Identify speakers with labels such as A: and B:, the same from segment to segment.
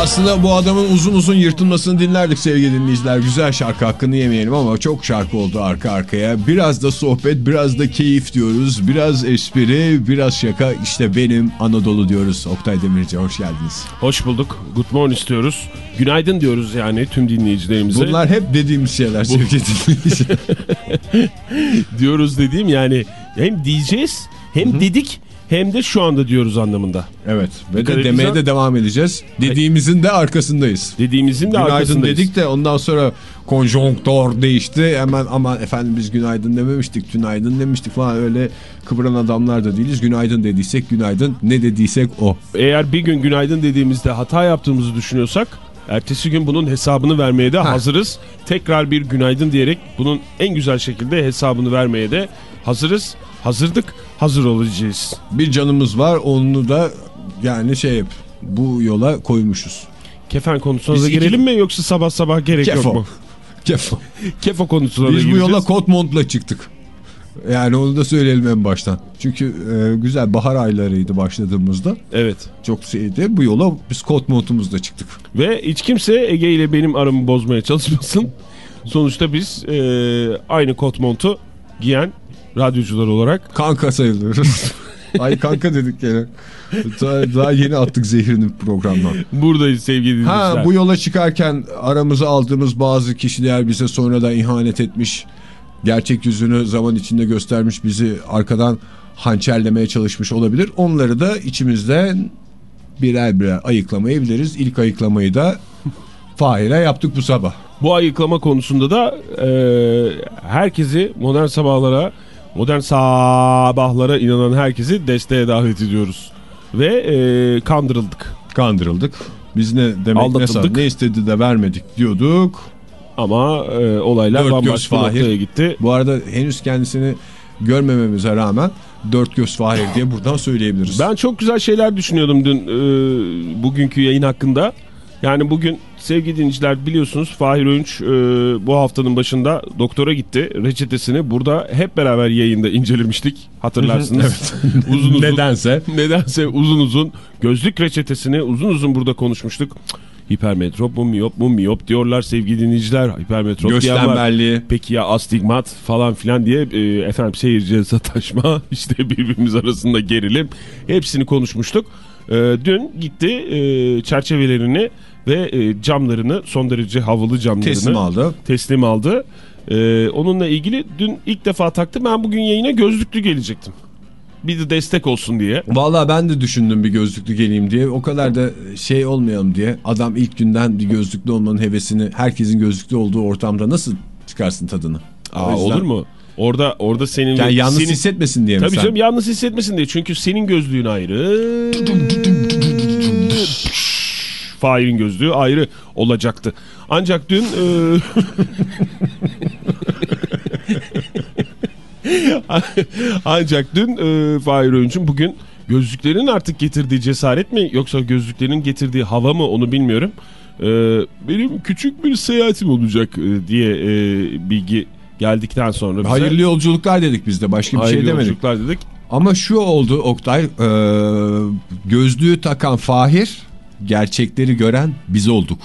A: Aslında bu adamın uzun uzun yırtılmasını dinlerdik sevgili dinleyiciler. Güzel şarkı hakkını yemeyelim ama çok şarkı oldu arka arkaya. Biraz da sohbet, biraz da keyif diyoruz. Biraz espri, biraz şaka. İşte benim Anadolu diyoruz. Oktay Demirci hoş geldiniz.
B: Hoş bulduk. Good morning istiyoruz. Günaydın diyoruz yani tüm dinleyicilerimize.
A: Bunlar hep dediğimiz şeyler sevgili dinleyiciler.
B: diyoruz dediğim yani hem diyeceğiz hem Hı -hı. dedik hem de şu anda diyoruz anlamında.
A: Evet ve de demeye de devam edeceğiz. Dediğimizin de arkasındayız.
B: Dediğimizin de
A: günaydın
B: arkasındayız.
A: dedik de ondan sonra konjonktör değişti. Hemen ama efendim biz günaydın dememiştik, günaydın demiştik falan öyle kıvıran adamlar da değiliz. Günaydın dediysek günaydın, ne dediysek o.
B: Eğer bir gün günaydın dediğimizde hata yaptığımızı düşünüyorsak Ertesi gün bunun hesabını vermeye de ha. hazırız. Tekrar bir günaydın diyerek bunun en güzel şekilde hesabını vermeye de hazırız. Hazırdık, hazır olacağız.
A: Bir canımız var, onu da yani şey yap, bu yola koymuşuz.
B: Kefen konusuna Biz da girelim iki... mi yoksa sabah sabah gerek Kefo. yok mu?
A: Kefo.
B: Kefo konusuna
A: Biz
B: da
A: gireceğiz. Biz bu yola kot montla çıktık. Yani onu da söyleyelim en baştan. Çünkü e, güzel bahar aylarıydı başladığımızda.
B: Evet.
A: Çok şeydi. Bu yola biz kot montumuzla çıktık.
B: Ve hiç kimse Ege ile benim aramı bozmaya çalışmasın. Sonuçta biz e, aynı kot montu giyen radyocular olarak.
A: Kanka sayılıyoruz. Ay kanka dedik gene. Daha, daha yeni attık zehrini programdan.
B: Buradayız sevgili dinleyiciler.
A: Ha bu yola çıkarken aramıza aldığımız bazı kişiler bize sonradan ihanet etmiş. Gerçek yüzünü zaman içinde göstermiş bizi arkadan hançerlemeye çalışmış olabilir. Onları da içimizden birer birer ayıklamayabiliriz. İlk ayıklamayı da Fahir'e yaptık bu sabah.
B: Bu ayıklama konusunda da e, herkesi modern sabahlara modern sabahlara inanan herkesi desteğe davet ediyoruz. Ve e, kandırıldık.
A: Kandırıldık. Biz ne demek Aldatıldık. ne, ne istedi de vermedik diyorduk.
B: Ama e, olaylar Dört bambaşka noktaya gitti.
A: Bu arada henüz kendisini görmememize rağmen dört göz Fahir diye buradan söyleyebiliriz.
B: Ben çok güzel şeyler düşünüyordum dün e, bugünkü yayın hakkında. Yani bugün sevgili dinleyiciler biliyorsunuz Fahir Öğünç e, bu haftanın başında doktora gitti. Reçetesini burada hep beraber yayında incelemiştik hatırlarsınız.
A: evet. uzun uzun, nedense.
B: Nedense uzun uzun gözlük reçetesini uzun uzun burada konuşmuştuk. Hipermetrop mu miyop mu miyop diyorlar sevgili dinleyiciler. Hipermetrop
A: Göstermelliği.
B: Peki ya astigmat falan filan diye e, efendim seyirciye sataşma işte birbirimiz arasında gerilim hepsini konuşmuştuk. E, dün gitti e, çerçevelerini ve e, camlarını son derece havalı camlarını
A: teslim aldı.
B: Teslim aldı. E, onunla ilgili dün ilk defa taktım ben bugün yayına gözlüklü gelecektim bir de destek olsun diye.
A: Vallahi ben de düşündüm bir gözlüklü geleyim diye. O kadar da şey olmayalım diye. Adam ilk günden bir gözlüklü olmanın hevesini herkesin gözlüklü olduğu ortamda nasıl çıkarsın tadını?
B: Aa, yüzden... olur mu? Orada orada senin
A: yani yalnız senin... hissetmesin diye mi
B: Tabii sen? canım yalnız hissetmesin diye. Çünkü senin gözlüğün ayrı. Fahir'in gözlüğü ayrı olacaktı. Ancak dün e... Ancak dün e, Fahir Öğünç'ün bugün gözlüklerin artık getirdiği cesaret mi yoksa gözlüklerin getirdiği hava mı onu bilmiyorum. E, benim küçük bir seyahatim olacak e, diye e, bilgi geldikten sonra bize.
A: Hayırlı yolculuklar dedik biz de başka bir Hayırlı şey demedik. Hayırlı yolculuklar dedik. Ama şu oldu Oktay e, gözlüğü takan Fahir gerçekleri gören biz olduk.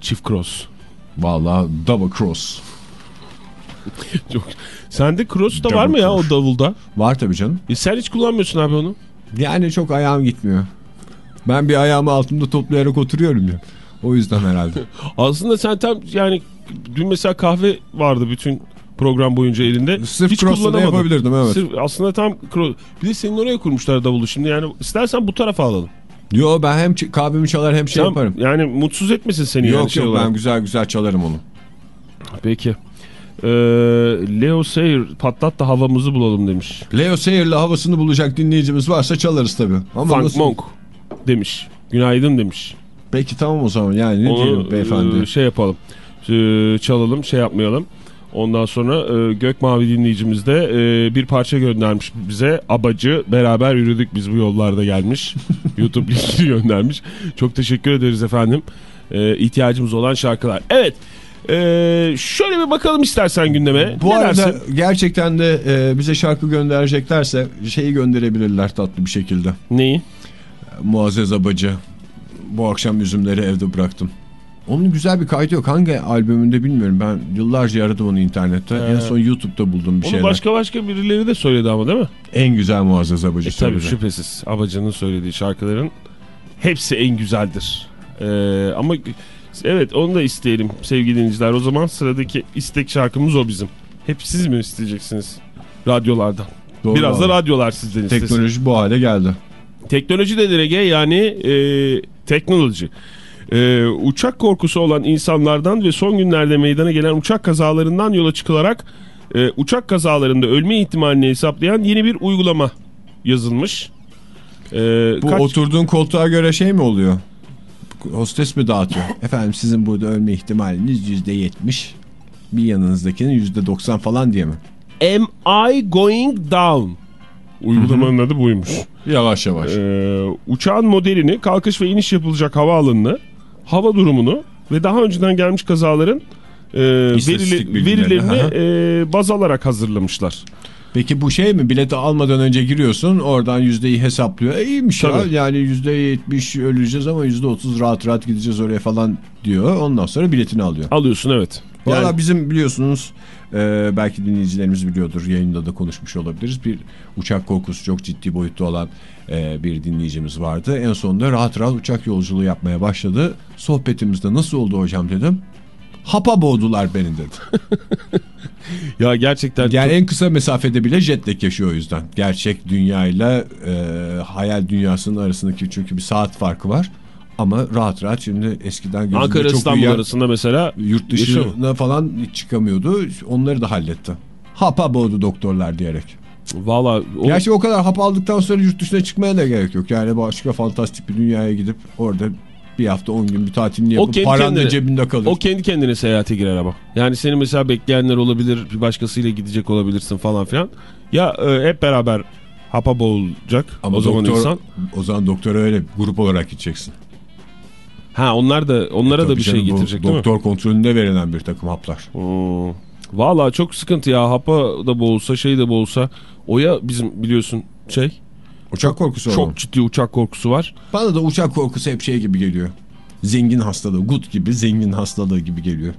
B: Çift cross.
A: Vallahi double cross.
B: Çok. Sende cross da var mı ya o davulda?
A: Var tabii canım.
B: E sen hiç kullanmıyorsun abi onu.
A: Yani çok ayağım gitmiyor. Ben bir ayağımı altımda toplayarak oturuyorum ya. O yüzden herhalde.
B: Aslında sen tam yani dün mesela kahve vardı bütün program boyunca elinde.
A: Sırf Hiç cross'la yapabilirdim evet. Sırf,
B: aslında tam cross. Bir de senin oraya kurmuşlar davulu şimdi yani istersen bu tarafa alalım.
A: Yo ben hem kahvemi çalar hem şey Sen, yaparım.
B: Yani mutsuz etmesin seni
A: yok,
B: yani
A: şey yok ben güzel güzel çalarım onu.
B: Peki. Ee, Leo Sayer patlat da havamızı bulalım demiş.
A: Leo Sayer'la havasını bulacak dinleyicimiz varsa çalarız tabii.
B: Ama Funk nasıl... Monk demiş. Günaydın demiş.
A: Peki tamam o zaman yani ne Onu, diyelim beyefendi.
B: E, şey yapalım. E, çalalım şey yapmayalım. Ondan sonra e, Gökmavi dinleyicimiz de e, bir parça göndermiş bize. Abacı beraber yürüdük biz bu yollarda gelmiş. YouTube linki göndermiş. Çok teşekkür ederiz efendim. e, ihtiyacımız olan şarkılar. Evet. e, şöyle bir bakalım istersen gündeme.
A: Bu
B: Ne
A: arada
B: dersin?
A: gerçekten de e, bize şarkı göndereceklerse şeyi gönderebilirler tatlı bir şekilde.
B: Neyi?
A: Muazzez Abacı. Bu akşam üzümleri evde bıraktım. Onun güzel bir kaydı yok. Hangi albümünde bilmiyorum. Ben yıllarca aradım onu internette. En son YouTube'da buldum bir
B: Onu
A: şeyler.
B: başka başka birileri de söyledi ama değil mi?
A: En güzel Muazzez Abacı
B: E, tabii
A: söyledi.
B: şüphesiz. Abacı'nın söylediği şarkıların hepsi en güzeldir. Ee, ama evet onu da isteyelim sevgili dinleyiciler. O zaman sıradaki istek şarkımız o bizim. Hep siz mi isteyeceksiniz radyolardan?
A: Doğru
B: Biraz da
A: abi.
B: radyolar sizden istesin.
A: Teknoloji bu hale geldi.
B: Teknoloji nedir Ege? Yani e, teknoloji. E, uçak korkusu olan insanlardan ve son günlerde meydana gelen uçak kazalarından yola çıkılarak e, uçak kazalarında ölme ihtimalini hesaplayan yeni bir uygulama yazılmış. E,
A: Bu
B: kaç-
A: oturduğun koltuğa göre şey mi oluyor? Hostes mi dağıtıyor? Efendim sizin burada ölme ihtimaliniz yüzde yetmiş. Bir yanınızdakinin yüzde doksan falan diye mi?
B: Am I going down? Uygulamanın adı buymuş.
A: Yavaş yavaş.
B: Ee, uçağın modelini, kalkış ve iniş yapılacak havaalanını, hava durumunu ve daha önceden gelmiş kazaların e, verili- verilerini e, baz alarak hazırlamışlar.
A: Peki bu şey mi? Bileti almadan önce giriyorsun oradan yüzdeyi hesaplıyor. E, iyiymiş ya.
B: Tabii.
A: Yani yüzde yetmiş öleceğiz ama yüzde otuz rahat rahat gideceğiz oraya falan diyor. Ondan sonra biletini alıyor.
B: Alıyorsun evet.
A: Valla
B: Yani,
A: bizim biliyorsunuz e, belki dinleyicilerimiz biliyordur yayında da konuşmuş olabiliriz. Bir uçak korkusu çok ciddi boyutta olan e, bir dinleyicimiz vardı. En sonunda rahat rahat uçak yolculuğu yapmaya başladı. Sohbetimizde nasıl oldu hocam dedim. Hapa boğdular beni dedi.
B: ya gerçekten
A: Yani en kısa mesafede bile jetlag yaşıyor o yüzden. Gerçek dünyayla e, hayal dünyasının arasındaki çünkü bir saat farkı var. Ama rahat rahat şimdi eskiden gözünde
B: Ankara
A: çok
B: İstanbul
A: uyuyan
B: arasında mesela
A: yurt dışına falan hiç çıkamıyordu. Onları da halletti. Hapa boğdu doktorlar diyerek.
B: Valla o-
A: Gerçi o kadar hap aldıktan sonra yurt dışına çıkmaya da gerek yok. Yani başka fantastik bir dünyaya gidip orada bir hafta 10 gün bir tatilini yapıp
B: kendi
A: paran da
B: kendine-
A: cebinde kalır.
B: o kendi kendine seyahate girer ama. Yani seni mesela bekleyenler olabilir, bir başkasıyla gidecek olabilirsin falan filan. Ya e, hep beraber hapa boğulacak
A: Ama
B: o zaman
A: doktor,
B: insan.
A: o zaman doktora öyle grup olarak gideceksin.
B: Ha onlar da onlara da
A: Tabii
B: bir şey getirecek değil mi?
A: Doktor kontrolünde verilen bir takım haplar.
B: Valla çok sıkıntı ya. Hapa da boğulsa şey de boğulsa. Oya bizim biliyorsun şey.
A: Uçak korkusu
B: Çok
A: olan.
B: ciddi uçak korkusu var.
A: Bana da uçak korkusu hep şey gibi geliyor. Zengin hastalığı, gut gibi zengin hastalığı gibi geliyor.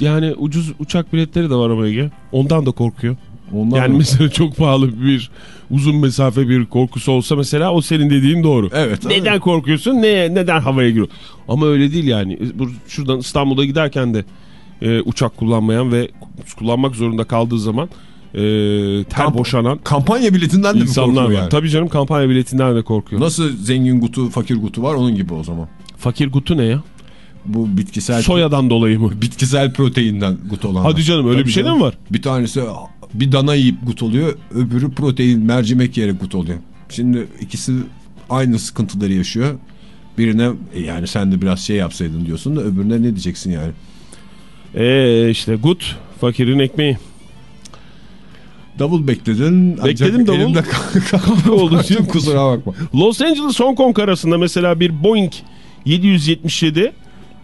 B: Yani ucuz uçak biletleri de var ama Ege. Ondan da korkuyor.
A: Ondan
B: Yani
A: mı?
B: mesela çok pahalı bir uzun mesafe bir korkusu olsa mesela o senin dediğin doğru.
A: Evet.
B: Neden korkuyorsun? Ne, neden havaya giriyor? Ama öyle değil yani. Şuradan İstanbul'a giderken de e, uçak kullanmayan ve kullanmak zorunda kaldığı zaman e, ter
A: Kamp-
B: boşanan
A: Kampanya biletinden de mi korkuyor yani?
B: Tabii canım kampanya biletinden de korkuyor.
A: Nasıl zengin gutu, fakir gutu var onun gibi o zaman.
B: Fakir gutu ne ya?
A: Bu bitkisel
B: Soyadan dolayı mı?
A: bitkisel proteinden gut olan.
B: Hadi canım öyle
A: Tabii
B: bir şey de mi var?
A: Bir tanesi bir dana yiyip gut oluyor, öbürü protein mercimek yiyerek gut oluyor. Şimdi ikisi aynı sıkıntıları yaşıyor. Birine e, yani sen de biraz şey yapsaydın diyorsun da öbürüne ne diyeceksin yani?
B: Eee işte gut fakirin ekmeği.
A: Davul bekledin.
B: Bekledim davul.
A: elimde
B: oldu.
A: Kusura bakma.
B: Los Angeles Hong Kong arasında mesela bir Boeing 777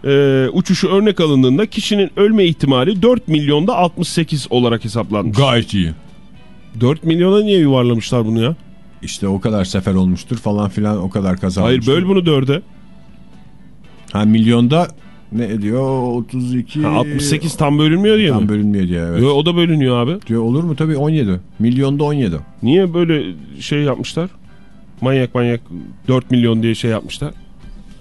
B: e, uçuşu örnek alındığında kişinin ölme ihtimali 4 milyonda 68 olarak hesaplanmış.
A: Gayet iyi.
B: 4 milyona niye yuvarlamışlar bunu ya?
A: İşte o kadar sefer olmuştur falan filan o kadar kaza
B: Hayır böl bunu 4'e.
A: Ha milyonda ne ediyor? 32.
B: Ha, 68 tam bölünmüyor diye
A: Tam
B: mi?
A: bölünmüyor diye evet.
B: Yo, o da bölünüyor abi.
A: Diyor olur mu? Tabii 17. Milyonda 17.
B: Niye böyle şey yapmışlar? Manyak manyak 4 milyon diye şey yapmışlar.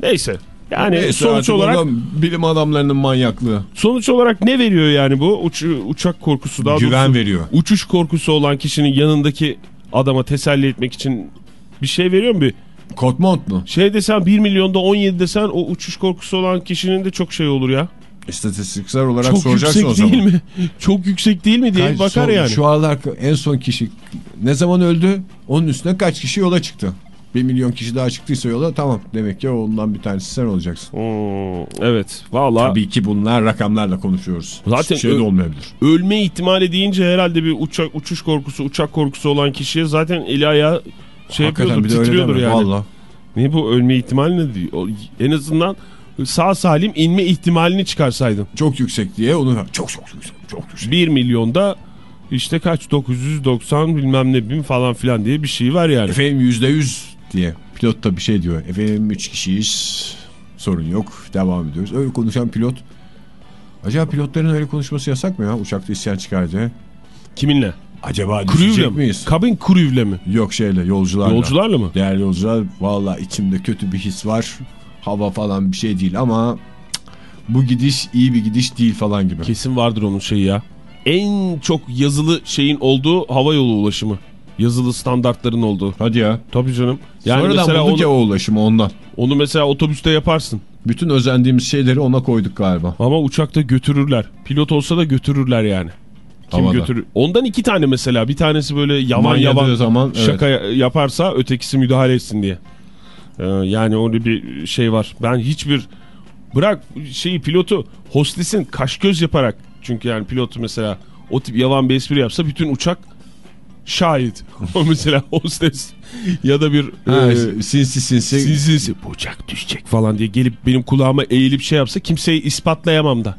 B: Neyse. Yani
A: Neyse
B: sonuç olarak
A: adam bilim adamlarının manyaklığı.
B: sonuç olarak ne veriyor yani bu Uç, uçak korkusu daha
A: Güven
B: doğrusu
A: veriyor.
B: uçuş korkusu olan kişinin yanındaki adama teselli etmek için bir şey veriyor mu bir
A: Kotmont mu?
B: şey desen 1 milyonda 17 desen o uçuş korkusu olan kişinin de çok şey olur ya.
A: İstatistiksel olarak
B: Çok
A: soracaksın
B: yüksek
A: o zaman.
B: değil mi? Çok yüksek değil mi diye
A: Kaç-
B: bakar
A: son-
B: yani.
A: Şu aralar en son kişi ne zaman öldü? Onun üstüne kaç kişi yola çıktı? Bir milyon kişi daha çıktıysa yola tamam. Demek ki ondan bir tanesi sen olacaksın.
B: Hmm, evet valla
A: Tabii ki bunlar rakamlarla konuşuyoruz.
B: Zaten
A: Hiçbir şey de olmayabilir.
B: ölme ihtimali deyince herhalde bir uçak uçuş korkusu uçak korkusu olan kişiye zaten eli ayağı şey
A: Hakikaten
B: yapıyordur titriyordur yani.
A: Valla.
B: Ne bu ölme ihtimali ne diyor? En azından sağ salim inme ihtimalini çıkarsaydın.
A: Çok yüksek diye onu çok çok yüksek çok yüksek.
B: 1 milyonda işte kaç 990 bilmem ne bin falan filan diye bir şey var yani.
A: Efendim yüzde yüz diye pilot da bir şey diyor. Efendim üç kişiyiz sorun yok devam ediyoruz. Öyle konuşan pilot. Acaba pilotların öyle konuşması yasak mı ya uçakta isyan çıkardı?
B: Kiminle?
A: Acaba
B: Kruvle
A: miyiz?
B: Kabin kruvle mi?
A: Yok şeyle yolcularla.
B: Yolcularla mı?
A: Değerli yolcular valla içimde kötü bir his var. Hava falan bir şey değil ama bu gidiş iyi bir gidiş değil falan gibi.
B: Kesin vardır onun şeyi ya. En çok yazılı şeyin olduğu hava yolu ulaşımı. Yazılı standartların olduğu.
A: Hadi ya.
B: Tabii canım. Yani
A: Sonradan
B: mesela
A: bulduk
B: onu,
A: ya o ulaşımı ondan.
B: onu mesela otobüste yaparsın.
A: Bütün özendiğimiz şeyleri ona koyduk galiba.
B: Ama uçakta götürürler. Pilot olsa da götürürler yani. Kim
A: Havada.
B: götürür? Ondan iki tane mesela. Bir tanesi böyle yavan
A: Manyadığı
B: yavan
A: zaman, evet.
B: şaka yaparsa ötekisi müdahale etsin diye. Ee, yani öyle bir şey var. Ben hiçbir bırak şeyi pilotu hostesin kaş göz yaparak çünkü yani pilotu mesela o tip yavan bir espri yapsa bütün uçak şahit. O mesela hostes ya da bir
A: Ha,
B: e,
A: sinsi sinsi.
B: sinsi uçak düşecek falan diye gelip benim kulağıma eğilip şey yapsa kimseyi ispatlayamam da.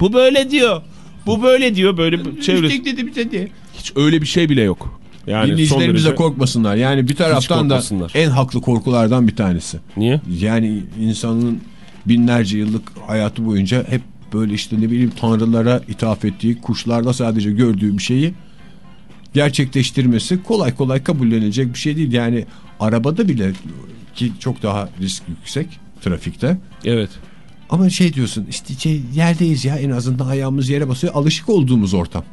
B: Bu böyle diyor. Bu böyle diyor böyle çevresi.
A: dedi bize diye.
B: Hiç öyle bir şey bile yok. Yani
A: Dinleyicilerimiz de
B: derece-
A: korkmasınlar. Yani bir taraftan da en haklı korkulardan bir tanesi.
B: Niye?
A: Yani insanın binlerce yıllık hayatı boyunca hep böyle işte ne bileyim tanrılara ithaf ettiği, kuşlarda sadece gördüğü bir şeyi gerçekleştirmesi kolay kolay kabullenilecek bir şey değil. Yani arabada bile ki çok daha risk yüksek trafikte.
B: Evet.
A: Ama şey diyorsun işte şey, yerdeyiz ya en azından ayağımız yere basıyor alışık olduğumuz ortam.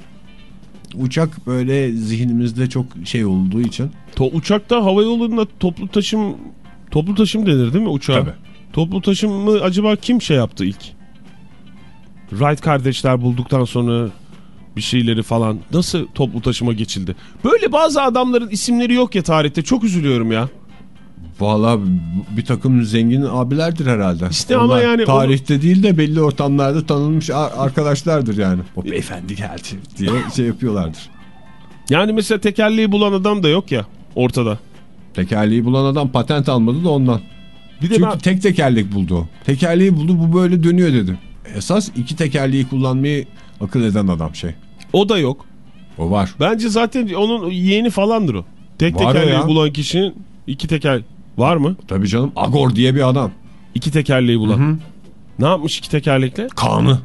A: Uçak böyle zihnimizde çok şey olduğu için.
B: To uçakta hava yolunda toplu taşım toplu taşım denir değil mi uçağa?
A: Tabii.
B: Toplu taşımı acaba kim şey yaptı ilk? Wright kardeşler bulduktan sonra bir şeyleri falan nasıl toplu taşıma geçildi? Böyle bazı adamların isimleri yok ya tarihte çok üzülüyorum ya.
A: Valla bir takım zengin abilerdir herhalde.
B: İşte ama yani
A: Tarihte değil de belli ortamlarda tanınmış ar- arkadaşlardır yani. O beyefendi geldi diye şey yapıyorlardır.
B: Yani mesela tekerleği bulan adam da yok ya ortada.
A: Tekerleği bulan adam patent almadı da ondan.
B: Bir de
A: Çünkü
B: ben
A: tek tekerlek buldu. Tekerleği buldu bu böyle dönüyor dedi. Esas iki tekerleği kullanmayı akıl eden adam şey.
B: O da yok.
A: O var.
B: Bence zaten onun yeğeni falandır o. Tek
A: Var
B: tekerleği
A: ya.
B: bulan kişinin iki teker var mı?
A: Tabii canım Agor diye bir adam.
B: İki tekerleği bulan. Ne yapmış iki tekerlekle?
A: Kanı.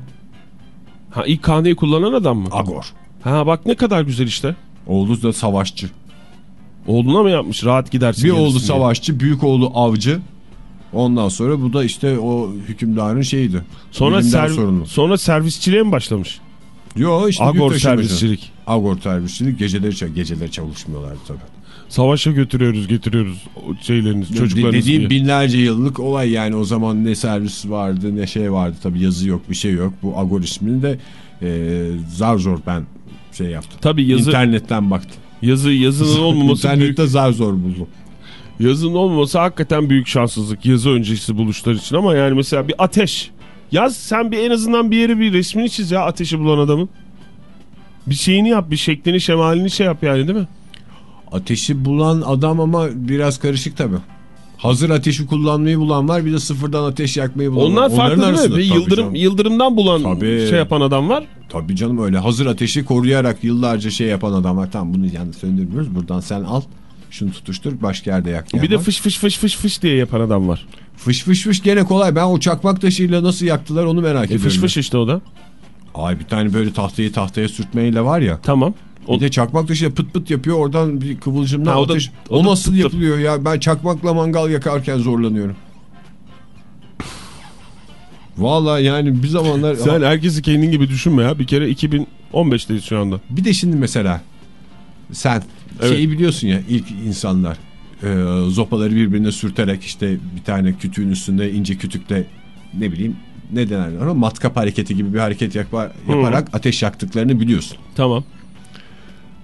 B: Ha ilk kahneyi kullanan adam mı?
A: Agor.
B: Ha bak ne kadar güzel işte.
A: Oğlu da savaşçı.
B: Oğluna mı yapmış rahat gidersin.
A: Bir oğlu
B: diye.
A: savaşçı, büyük oğlu avcı. Ondan sonra bu da işte o hükümdarın şeyiydi.
B: Sonra, serv-
A: sorumlu.
B: sonra servisçiliğe mi başlamış?
A: Yo işte
B: Agor
A: büyük
B: servisçilik.
A: Agor servisçilik geceleri, geceleri çalışmıyorlardı tabii.
B: Savaşa götürüyoruz getiriyoruz şeyleriniz çocuklarınızı
A: Dediğim
B: diye.
A: binlerce yıllık olay yani o zaman ne servis vardı ne şey vardı tabii yazı yok bir şey yok. Bu Agor ismini de e, zar zor ben şey yaptım.
B: Tabii yazı,
A: İnternetten baktım.
B: yazı yazının olmaması büyük,
A: İnternette zar zor buldum.
B: yazının olmaması hakikaten büyük şanssızlık yazı öncesi buluşlar için ama yani mesela bir ateş. Yaz sen bir en azından bir yere bir resmini çiz ya ateşi bulan adamın. Bir şeyini yap, bir şeklini, şemalini şey yap yani değil mi?
A: Ateşi bulan adam ama biraz karışık tabii. Hazır ateşi kullanmayı bulan var bir de sıfırdan ateş yakmayı bulan
B: Onlar
A: var.
B: farklı değil mi? Bir yıldırım,
A: canım.
B: yıldırımdan bulan
A: Tabii.
B: şey yapan adam var.
A: Tabii canım öyle hazır ateşi koruyarak yıllarca şey yapan adam var. Tamam bunu yalnız söndürmüyoruz buradan sen al şunu tutuştur başka yerde yak.
B: Bir de
A: Yani.
B: fış fış fış fış fış diye yapan adam var.
A: Fış fış fış gene kolay. Ben o çakmak taşıyla nasıl yaktılar onu merak
B: E,
A: ediyorum.
B: fış fış işte o da.
A: Ay bir tane böyle tahtayı tahtaya sürtmeyle var ya.
B: Tamam. O,
A: Bir de çakmak taşıyla pıt pıt yapıyor oradan bir kıvılcımla
B: Ha, o da-
A: ateş.
B: o
A: O,
B: da
A: nasıl
B: pıt
A: yapılıyor ya? Ben çakmakla mangal yakarken zorlanıyorum. Vallahi yani bir zamanlar
B: sen herkesi kendin gibi düşünme ya. Bir kere 2015'teyiz şu anda.
A: bir de şimdi mesela sen
B: Evet.
A: şeyi biliyorsun ya ilk insanlar e, zopaları birbirine sürterek işte bir tane kütüğün üstünde ince kütükle ne bileyim ne denir ona matkap hareketi gibi bir hareket yapar, yaparak ateş yaktıklarını biliyorsun.
B: Tamam.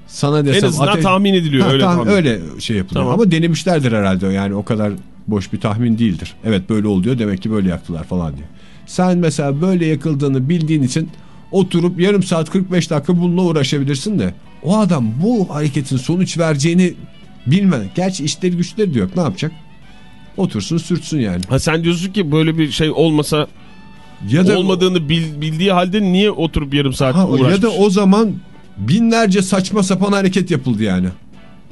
A: Sana
B: En
A: desem
B: azından
A: ateş...
B: tahmin ediliyor.
A: Ha,
B: öyle tahmin.
A: öyle şey yapılıyor
B: Tamam.
A: ama denemişlerdir herhalde yani o kadar boş bir tahmin değildir. Evet böyle oluyor demek ki böyle yaktılar falan diye. Sen mesela böyle yakıldığını bildiğin için oturup yarım saat 45 dakika bununla uğraşabilirsin de o adam bu hareketin sonuç vereceğini bilmeden gerçi işleri güçleri diyor ne yapacak? otursun sürtsün yani.
B: Ha sen diyorsun ki böyle bir şey olmasa
A: Ya da
B: olmadığını bil- bildiği halde niye oturup yarım saat
A: Ha,
B: uğraşmış?
A: ya da o zaman binlerce saçma sapan hareket yapıldı yani.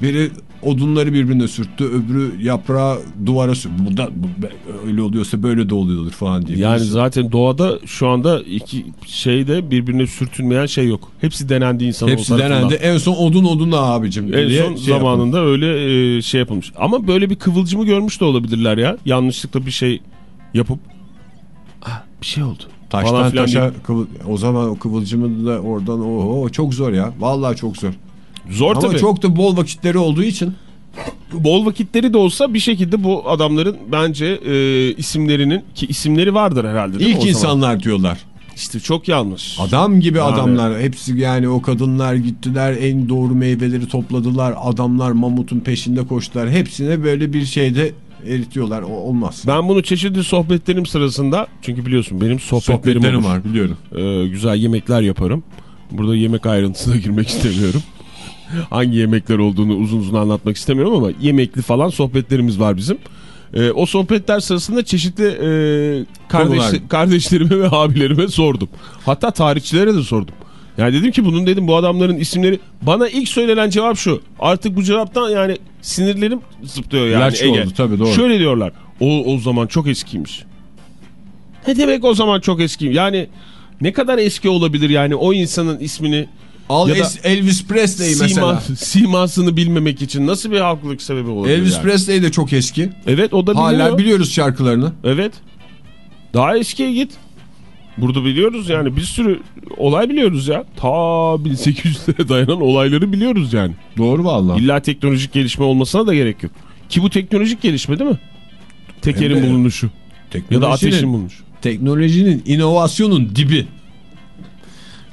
A: Biri odunları birbirine sürttü, öbürü yaprağı duvara sürttü. Bu da bu, öyle oluyorsa böyle de oluyordur falan diye.
B: Yani
A: Birisi-
B: zaten doğada şu anda iki şeyde birbirine sürtünmeyen şey yok. Hepsi denendi insan
A: hepsi denendi. En son odun odunla abicim.
B: En son
A: şey
B: zamanında öyle e, şey yapılmış. Ama böyle bir kıvılcımı görmüş de olabilirler ya. Yanlışlıkla bir şey yapıp ah, bir şey oldu.
A: Taştan taşa kıvıl, o zaman o kıvılcımı da oradan o çok zor ya. Vallahi çok zor.
B: Zor
A: Ama
B: tabii.
A: çok da bol vakitleri olduğu için
B: Bol vakitleri de olsa bir şekilde bu adamların bence e, isimlerinin ki isimleri vardır herhalde değil mi
A: ilk
B: o zaman?
A: insanlar diyorlar.
B: İşte çok yanlış.
A: Adam gibi
B: Yani.
A: adamlar. Hepsi yani o kadınlar gittiler en doğru meyveleri topladılar. Adamlar mamutun peşinde koştular. Hepsine böyle bir şeyde eritiyorlar. O, olmaz.
B: Ben bunu çeşitli sohbetlerim sırasında çünkü biliyorsun benim sohbetlerim,
A: Sohbetlerim
B: olur.
A: var biliyorum.
B: Ee, güzel yemekler yaparım. Burada yemek ayrıntısına girmek istemiyorum. Hangi yemekler olduğunu uzun uzun anlatmak istemiyorum ama yemekli falan sohbetlerimiz var bizim. Ee, o sohbetler sırasında çeşitli e, kardeş, kardeşlerime ve abilerime sordum. Hatta tarihçilere de sordum. Yani dedim ki bunun dedim bu adamların isimleri bana ilk söylenen cevap şu. Artık bu cevaptan yani sinirlerim zıplıyor yani
A: Gerçi
B: Ege.
A: oldu, tabii, doğru.
B: Şöyle diyorlar. O, o zaman çok eskiymiş. Ne demek o zaman çok eski? Yani ne kadar eski olabilir yani o insanın ismini
A: Al
B: Ya
A: Elvis Presley mesela.
B: sima, simasını bilmemek için nasıl bir haklılık sebebi olabilir
A: Elvis
B: yani?
A: Presley de çok eski.
B: Evet o da biliyor.
A: Hala biliyoruz şarkılarını.
B: Evet. Daha eskiye git. Burada biliyoruz yani bir sürü olay biliyoruz ya. Ta 1800'lere dayanan olayları biliyoruz yani.
A: Doğru vallahi.
B: İlla teknolojik gelişme olmasına da gerek yok. Ki bu teknolojik gelişme değil mi? Tekerin bulunuşu ya da ateşin bulunuşu.
A: Teknolojinin, inovasyonun dibi.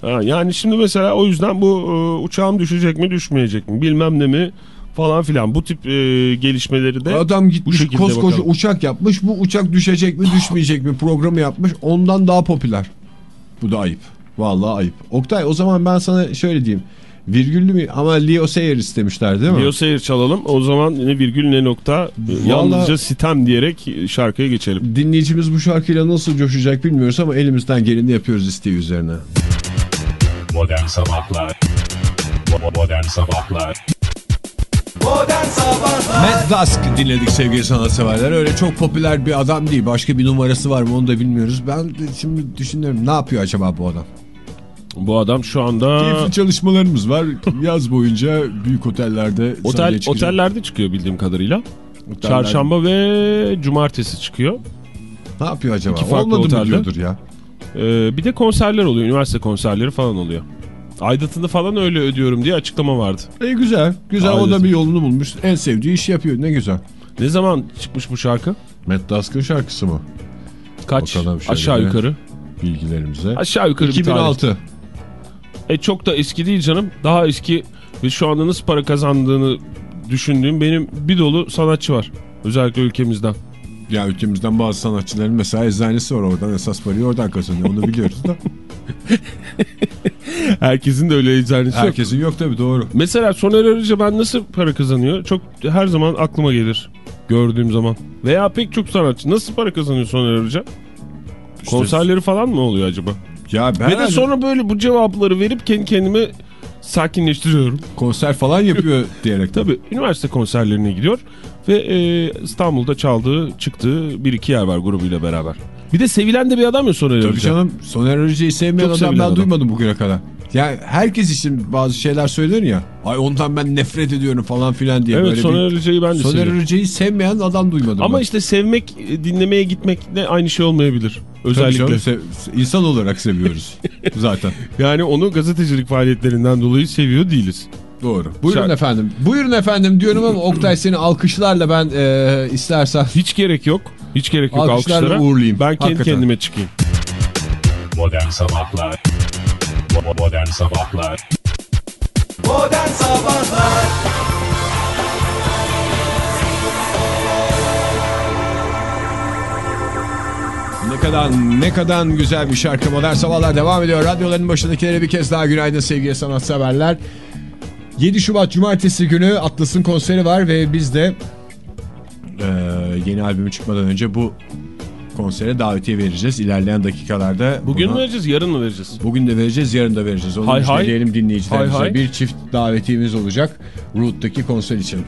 B: Ha, yani şimdi mesela o yüzden bu e, uçağım düşecek mi düşmeyecek mi bilmem ne mi falan filan bu tip e, gelişmeleri de
A: Adam gitmiş koskoca
B: bakalım.
A: uçak yapmış. Bu uçak düşecek mi düşmeyecek mi programı yapmış. Ondan daha popüler. Bu da ayıp. Vallahi ayıp. Oktay o zaman ben sana şöyle diyeyim. Virgüllü mü? Ama Leo Sayer istemişler değil mi?
B: Leo Sayer çalalım o zaman ne virgül ne nokta
A: Vallahi-
B: yalnızca sitem diyerek şarkıya geçelim.
A: Dinleyicimiz bu şarkıyla nasıl coşacak bilmiyoruz ama elimizden geleni yapıyoruz isteği üzerine.
C: Modern Sabahlar Modern Sabahlar
D: Modern Sabahlar
A: Matt Dusk dinledik sevgili sanatseverler. Öyle çok popüler bir adam değil. Başka bir numarası var mı onu da bilmiyoruz. Ben şimdi düşünüyorum ne yapıyor acaba bu adam?
B: Bu adam şu anda
A: Keyifli çalışmalarımız var. Yaz boyunca büyük otellerde
B: otel otellerde çıkıyor bildiğim kadarıyla.
A: Otellerde.
B: Çarşamba ve cumartesi çıkıyor.
A: Ne yapıyor acaba?
B: İki farklı
A: Olmadı mı diyordur ya.
B: Ee, bir de konserler oluyor. Üniversite konserleri falan oluyor. Aidatını falan öyle ödüyorum diye açıklama vardı.
A: E güzel. Güzel o da bir yolunu bulmuş. En sevdiği işi yapıyor. Ne güzel.
B: Ne zaman çıkmış bu şarkı?
A: Matt Dusk'ın şarkısı mı?
B: Kaç? Aşağı yukarı.
A: Bilgilerimize.
B: Aşağı yukarı bir tarih.
A: 2006.
B: E çok da eski değil canım. Daha eski ve şu anda nasıl para kazandığını düşündüğüm benim bir dolu sanatçı var. Özellikle ülkemizden.
A: Ya ülkemizden bazı sanatçıların mesela eczanesi var oradan esas parayı oradan kazanıyor. Onu biliyoruz da.
B: Herkesin de öyle eczanesi yok.
A: Herkesin yok tabii doğru.
B: Mesela Soner Arıca ben nasıl para kazanıyor? Çok her zaman aklıma gelir gördüğüm zaman. Veya pek çok sanatçı nasıl para kazanıyor Soner Arıca? Konserleri falan mı oluyor acaba?
A: Ya ben
B: Ve de sonra böyle bu cevapları verip kendi kendimi sakinleştiriyorum.
A: konser falan yapıyor diyerek.
B: Tabii üniversite konserlerine gidiyor ve e, İstanbul'da çaldığı çıktığı bir iki yer var grubuyla beraber. Bir de sevilen de bir adam ya Soner
A: Tabii
B: Arıca.
A: canım Soner Arıcı'yı sevmeyen
B: Çok
A: adam ben
B: adam.
A: duymadım bugüne kadar. Yani herkes için bazı şeyler söyler ya. Ay ondan ben nefret ediyorum falan filan diye.
B: Evet
A: böyle
B: Soner. Arıca'yı ben de
A: Soner
B: seviyorum.
A: Arıcı'yı sevmeyen adam duymadım
B: Ama
A: ben.
B: işte sevmek, e, dinlemeye gitmek de aynı şey olmayabilir.
A: Tabii
B: Özellikle.
A: canım, sev- insan olarak seviyoruz zaten.
B: Yani onu gazetecilik faaliyetlerinden dolayı seviyor değiliz.
A: Doğru. Buyurun
B: Şarkı-
A: efendim. Buyurun efendim diyorum ama Oktay seni alkışlarla ben e, istersen
B: Hiç gerek yok. Hiç gerek yok
A: Alkışlarla
B: alkışlara.
A: uğurlayayım.
B: Ben kendi
A: Hakikaten.
B: kendime çıkayım.
C: Modern Sabahlar Modern Sabahlar
D: Modern Sabahlar
A: Ne kadar ne kadar güzel bir şarkı Modern Sabahlar devam ediyor. Radyoların başındakilere bir kez daha günaydın sevgili sanatseverler. 7 Şubat Cumartesi günü Atlas'ın konseri var ve biz de e, yeni albümü çıkmadan önce bu konsere davetiye vereceğiz. İlerleyen dakikalarda.
B: Bugün
A: buna-
B: mü vereceğiz yarın mı vereceğiz?
A: Bugün de vereceğiz, yarın da vereceğiz. Onu
B: Hay hay.
A: söyleyelim dinleyicilerimize.
B: Hay hay.
A: Bir çift davetiyemiz olacak Root'taki konser için.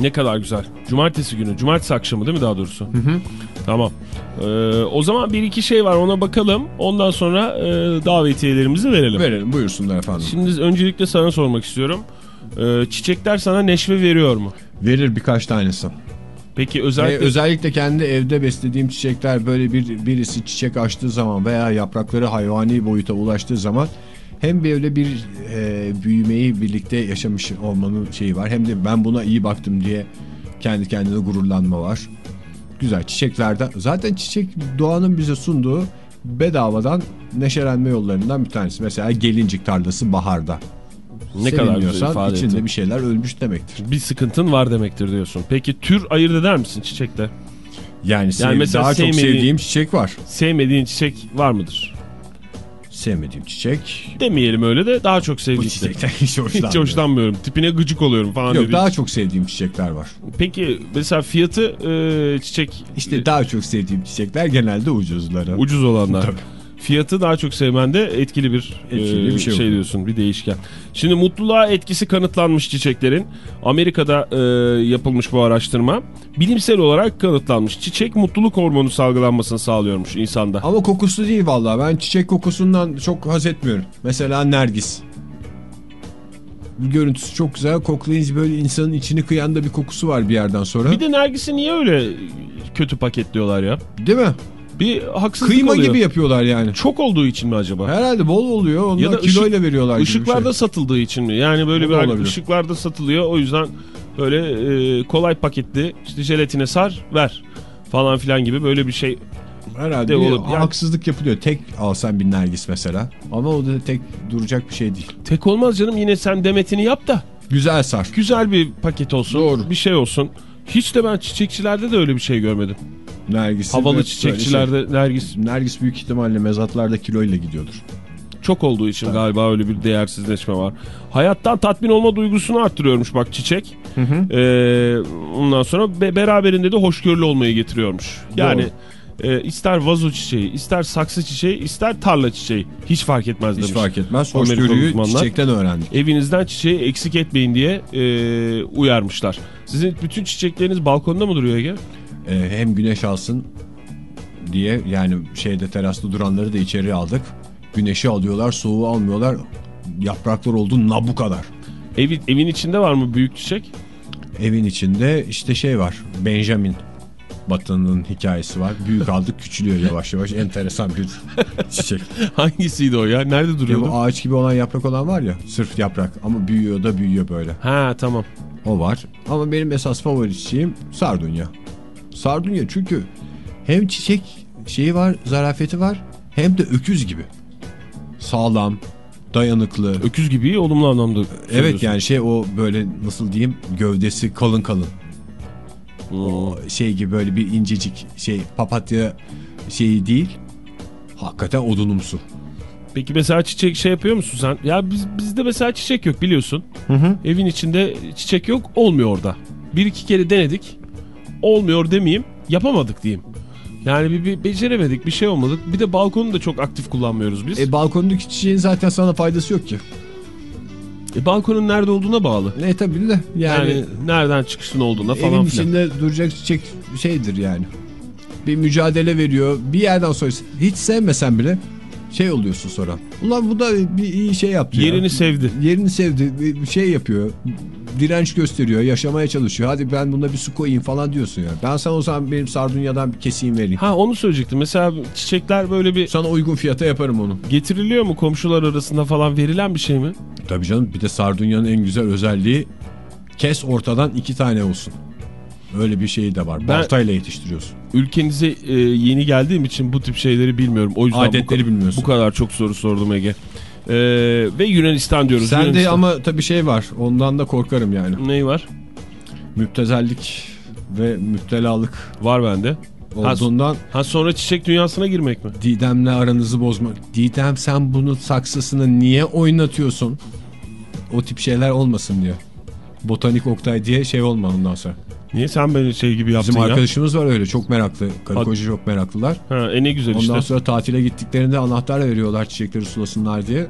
B: Ne kadar güzel. Cumartesi günü. Cumartesi akşamı değil mi daha doğrusu? Hı hı. Tamam. Ee, o zaman bir iki şey var ona bakalım. Ondan sonra e, davetiyelerimizi verelim.
A: Verelim buyursunlar efendim.
B: Şimdi öncelikle sana sormak istiyorum. Ee, çiçekler sana neşve veriyor mu?
A: Verir birkaç tanesi.
B: Peki
A: Ve
B: özellikle...
A: özellikle kendi evde beslediğim çiçekler böyle bir birisi çiçek açtığı zaman veya yaprakları hayvani boyuta ulaştığı zaman hem böyle bir e, büyümeyi birlikte yaşamış olmanın şeyi var hem de ben buna iyi baktım diye kendi kendine gururlanma var. Güzel çiçeklerde zaten çiçek doğanın bize sunduğu bedavadan neşelenme yollarından bir tanesi. Mesela gelincik tarlası baharda.
B: Ne kadar güzel ifade
A: içinde bir şeyler ölmüş demektir.
B: bir sıkıntın var demektir diyorsun. Peki tür ayırt eder misin çiçekte?
A: Yani, sev-
B: mesela
A: daha çok sevdiğim çiçek var.
B: Sevmediğin çiçek var mıdır?
A: Sevmediğim çiçek
B: Demeyelim öyle de daha çok
A: Bu
B: sevdiğin.
A: çiçekten hiç hoşlanmıyorum.
B: Hiç hoşlanmıyorum. Tipine gıcık oluyorum falan.
A: Yok
B: dediğin.
A: daha çok sevdiğim çiçekler var.
B: Peki mesela fiyatı e, çiçek
A: İşte daha çok sevdiğim çiçekler genelde ucuzları.
B: ucuz olanlar.
A: Tabii.
B: Fiyatı daha çok sevmende etkili bir,
A: Etkili
B: e,
A: bir şey
B: şey, diyorsun bir değişken. Şimdi mutluluğa etkisi kanıtlanmış çiçeklerin Amerika'da e, yapılmış bu araştırma. Bilimsel olarak kanıtlanmış. Çiçek mutluluk hormonu salgılanmasını sağlıyormuş insanda.
A: Ama kokusu değil vallahi. Ben çiçek kokusundan çok haz etmiyorum. Mesela nergis. Görüntüsü çok güzel. Koklayınca böyle insanın içini kıyan da bir kokusu var bir yerden sonra.
B: Bir de Nergis'i niye öyle kötü paketliyorlar ya?
A: Değil mi?
B: Bir haksızlık
A: Kıyma
B: oluyor.
A: gibi yapıyorlar yani.
B: Çok olduğu için mi acaba?
A: Herhalde bol oluyor. Onlar
B: Ya da
A: kiloyla
B: ışık-
A: veriyorlar gibi
B: Işıklarda
A: şey.
B: satıldığı için mi? Yani böyle
A: O
B: bir
A: olabilir.
B: ışıklarda satılıyor. O yüzden böyle e, kolay paketli işte jelatine sar ver falan filan gibi böyle bir şey.
A: Herhalde
B: de olabilir. Yani-
A: haksızlık yapılıyor. Tek alsan bir nergis mesela. Ama o da tek duracak bir şey değil.
B: Tek olmaz canım yine sen demetini yap da
A: Güzel sar.
B: güzel bir paket olsun.
A: Doğru.
B: Bir şey olsun. Hiç de ben çiçekçilerde de öyle bir şey görmedim.
A: Nergis.
B: Havalı çiçekçilerde Nergis
A: Nergis büyük ihtimalle mezatlarda kiloyla gidiyordur.
B: çok olduğu için galiba öyle bir değersizleşme var. Hayattan tatmin olma duygusunu arttırıyormuş bak çiçek. Ee, ondan sonra be- beraberinde de hoşgörülü olmayı getiriyormuş. Yani e, ister vazo çiçeği, ister saksı çiçeği, ister tarla çiçeği hiç fark etmez demiş.
A: Hiç fark etmez. Hoşgörüyü çiçekten öğrendik.
B: Evinizden çiçeği eksik etmeyin diye e, uyarmışlar. Sizin bütün çiçekleriniz balkonda mı duruyor Ege?
A: Ee, hem güneş alsın diye yani şeyde terasta duranları da içeri aldık. Güneşi alıyorlar, soğuğu almıyorlar. Yapraklar oldu na bu kadar.
B: Evi, evin içinde var mı büyük çiçek?
A: Evin içinde işte şey var. Benjamin Batı'nın hikayesi var. Büyük aldık küçülüyor yavaş yavaş. Enteresan bir çiçek.
B: Hangisiydi o ya? Nerede
A: Ya
B: duruyordu?
A: bu ağaç gibi olan yaprak olan var ya. Sırf yaprak ama büyüyor da büyüyor böyle.
B: Ha tamam.
A: O var. Ama benim esas favori çiçeğim sardunya. Sardunya çünkü hem çiçek şeyi var, zarafeti var hem de öküz gibi. Sağlam, dayanıklı.
B: Öküz gibi olumlu anlamda.
A: Evet yani şey o böyle nasıl diyeyim gövdesi kalın kalın.
B: Hmm.
A: O şey gibi böyle bir incecik şey papatya şeyi değil. Hakikaten odunumsu.
B: Peki mesela çiçek şey yapıyor musun sen? Ya biz, bizde mesela çiçek yok biliyorsun. Evin içinde çiçek yok olmuyor orada. Bir iki kere denedik. Olmuyor demeyeyim yapamadık diyeyim. Yani bir, bir beceremedik bir şey olmadık. Bir de balkonu da çok aktif kullanmıyoruz biz. E,
A: E balkondaki çiçeğin zaten sana faydası yok ki.
B: balkonun nerede olduğuna bağlı.
A: Ne tabii de
B: Yani,
A: yani,
B: nereden çıkışın olduğuna falan
A: evin
B: filan.
A: içinde duracak çiçek şeydir yani. Bir mücadele veriyor. Bir yerden sonra hiç sevmesen bile şey oluyorsun sonra. Ulan bu da bir iyi şey yaptı ya.
B: Yerini sevdi.
A: Yerini sevdi. Bir şey yapıyor. Direnç gösteriyor. Yaşamaya çalışıyor. Hadi ben buna bir su koyayım falan diyorsun ya. Ben sana o zaman benim sardunyadan bir keseyim vereyim.
B: Ha onu söyleyecektim. Mesela çiçekler böyle bir
A: Sana uygun fiyata yaparım onu.
B: getiriliyor mu komşular arasında falan verilen bir şey mi?
A: Tabii canım bir de sardunyanın en güzel özelliği kes ortadan iki tane olsun. Öyle bir şey de var.
B: Ben-
A: Baltayla yetiştiriyorsun.
B: Ülkenize e, yeni geldiğim için bu tip şeyleri bilmiyorum. O yüzden bu,
A: Adetleri
B: ka-
A: bilmiyorsun.
B: bu kadar çok soru sordum Ege. E, ve Yunanistan diyoruz.
A: Sen de
B: Yunanistan.
A: ama tabii şey var. Ondan da korkarım yani.
B: Neyi var?
A: Müptezellik ve müptelalık
B: Var bende.
A: olduğundan
B: Ha sonra çiçek dünyasına girmek mi?
A: Didem'le aranızı bozmak. Didem sen bunu saksısını niye oynatıyorsun? O tip şeyler olmasın diyor. Botanik Oktay diye şey olma ondan sonra.
B: Niye sen beni şey gibi yaptın
A: Bizim
B: ya?
A: arkadaşımız var öyle çok meraklı. Karı koca çok meraklılar.
B: Ha, e ne güzel
A: Ondan
B: işte.
A: sonra tatile gittiklerinde anahtar veriyorlar çiçekleri sulasınlar diye.